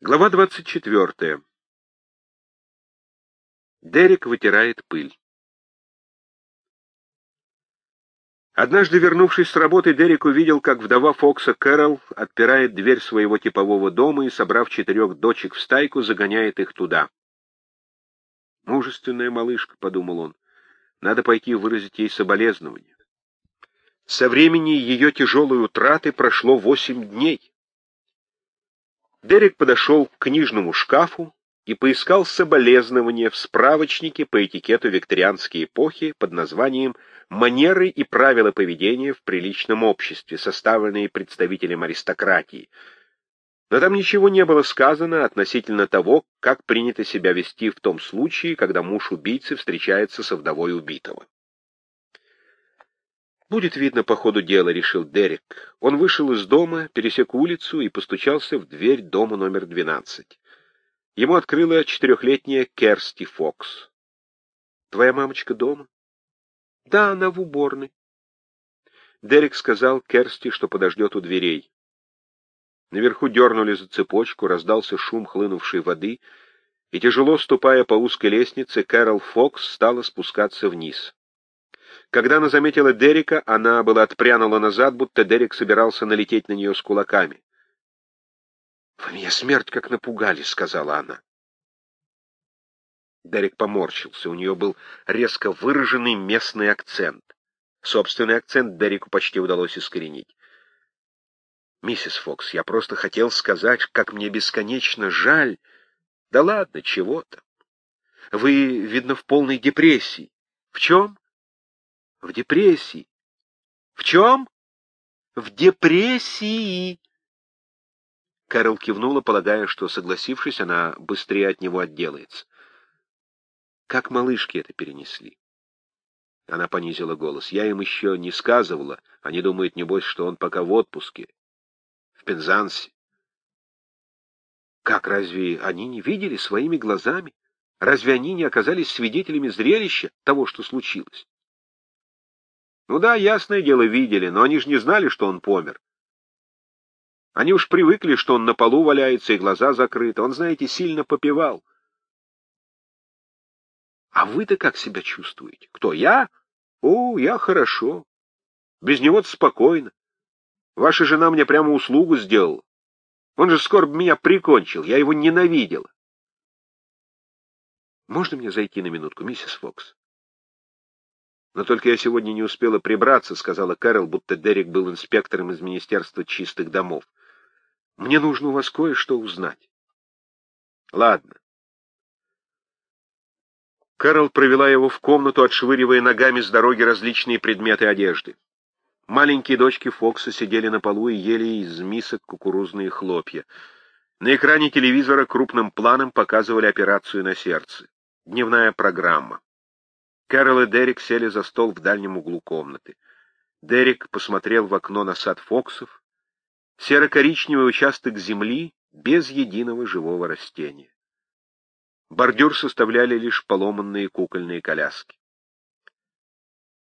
Глава 24. Дерек вытирает пыль. Однажды, вернувшись с работы, Дерек увидел, как вдова Фокса Кэрол отпирает дверь своего типового дома и, собрав четырех дочек в стайку, загоняет их туда. «Мужественная малышка», — подумал он, — «надо пойти выразить ей соболезнования». Со времени ее тяжелой утраты прошло восемь дней. Дерек подошел к книжному шкафу и поискал соболезнования в справочнике по этикету викторианской эпохи под названием «Манеры и правила поведения в приличном обществе», составленные представителем аристократии. Но там ничего не было сказано относительно того, как принято себя вести в том случае, когда муж убийцы встречается со вдовой убитого. «Будет видно по ходу дела», — решил Дерек. Он вышел из дома, пересек улицу и постучался в дверь дома номер 12. Ему открыла четырехлетняя Керсти Фокс. «Твоя мамочка дома?» «Да, она в уборной». Дерек сказал Керсти, что подождет у дверей. Наверху дернули за цепочку, раздался шум хлынувшей воды, и, тяжело ступая по узкой лестнице, Кэрол Фокс стала спускаться вниз. Когда она заметила Дерека, она была отпрянула назад, будто Дерек собирался налететь на нее с кулаками. «Вы меня смерть как напугали», — сказала она. Дерек поморщился. У нее был резко выраженный местный акцент. Собственный акцент Дереку почти удалось искоренить. «Миссис Фокс, я просто хотел сказать, как мне бесконечно жаль. Да ладно, чего-то. Вы, видно, в полной депрессии. В чем?» В депрессии. В чем? В депрессии. Кэрол кивнула, полагая, что, согласившись, она быстрее от него отделается. Как малышки это перенесли? Она понизила голос. Я им еще не сказывала. Они думают, небось, что он пока в отпуске. В Пензансе. Как, разве они не видели своими глазами? Разве они не оказались свидетелями зрелища того, что случилось? Ну да, ясное дело, видели, но они же не знали, что он помер. Они уж привыкли, что он на полу валяется и глаза закрыты. Он, знаете, сильно попивал. А вы-то как себя чувствуете? Кто, я? О, я хорошо. Без него-то спокойно. Ваша жена мне прямо услугу сделала. Он же скоро меня прикончил, я его ненавидела. Можно мне зайти на минутку, миссис Фокс? «Но только я сегодня не успела прибраться», — сказала Кэрол, будто Дерек был инспектором из Министерства чистых домов. «Мне нужно у вас кое-что узнать». «Ладно». Кэрол провела его в комнату, отшвыривая ногами с дороги различные предметы одежды. Маленькие дочки Фокса сидели на полу и ели из мисок кукурузные хлопья. На экране телевизора крупным планом показывали операцию на сердце. Дневная программа. Кэрол и Дерек сели за стол в дальнем углу комнаты. Дерек посмотрел в окно на сад Фоксов. Серо-коричневый участок земли без единого живого растения. Бордюр составляли лишь поломанные кукольные коляски.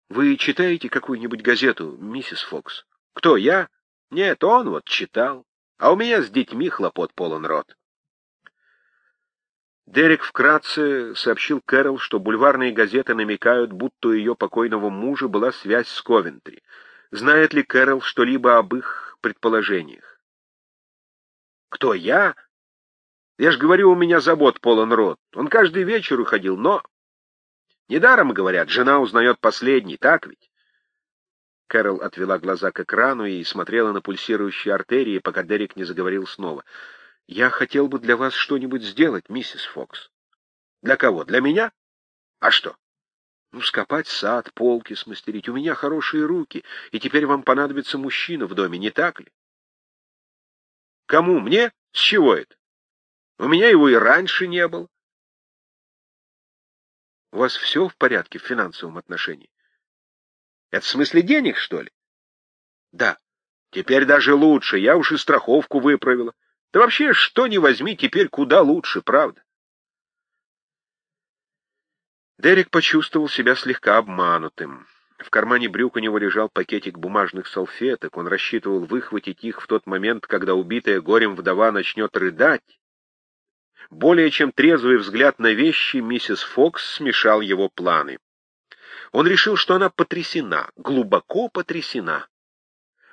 «Вы читаете какую-нибудь газету, миссис Фокс?» «Кто, я?» «Нет, он вот читал. А у меня с детьми хлопот полон рот». Дерек вкратце сообщил Кэрол, что бульварные газеты намекают, будто у ее покойного мужа была связь с Ковентри. Знает ли Кэрол что-либо об их предположениях? «Кто, я?» «Я ж говорю, у меня забот полон рот. Он каждый вечер уходил, но...» «Недаром, говорят, жена узнает последний, так ведь?» Кэрол отвела глаза к экрану и смотрела на пульсирующие артерии, пока Дерек не заговорил снова — я хотел бы для вас что-нибудь сделать, миссис Фокс. Для кого? Для меня? А что? Ну, скопать сад, полки смастерить. У меня хорошие руки, и теперь вам понадобится мужчина в доме, не так ли? Кому? Мне? С чего это? У меня его и раньше не было. У вас все в порядке в финансовом отношении? Это в смысле денег, что ли? Да. Теперь даже лучше. Я уж и страховку выправила. Да вообще, что ни возьми, теперь куда лучше, правда? Дерек почувствовал себя слегка обманутым. В кармане брюк у него лежал пакетик бумажных салфеток. Он рассчитывал выхватить их в тот момент, когда убитая горем вдова начнет рыдать, Более чем трезвый взгляд на вещи миссис Фокс смешал его планы. Он решил, что она потрясена, глубоко потрясена.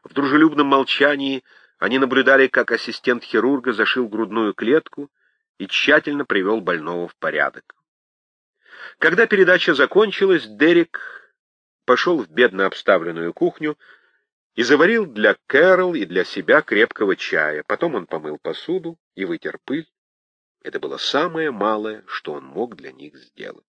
В дружелюбном молчании они наблюдали, как ассистент хирурга зашил грудную клетку и тщательно привел больного в порядок. Когда передача закончилась, Дерек пошел в бедно обставленную кухню и заварил для Кэрол и для себя крепкого чая. Потом он помыл посуду и вытер пыль. Это было самое малое, что он мог для них сделать.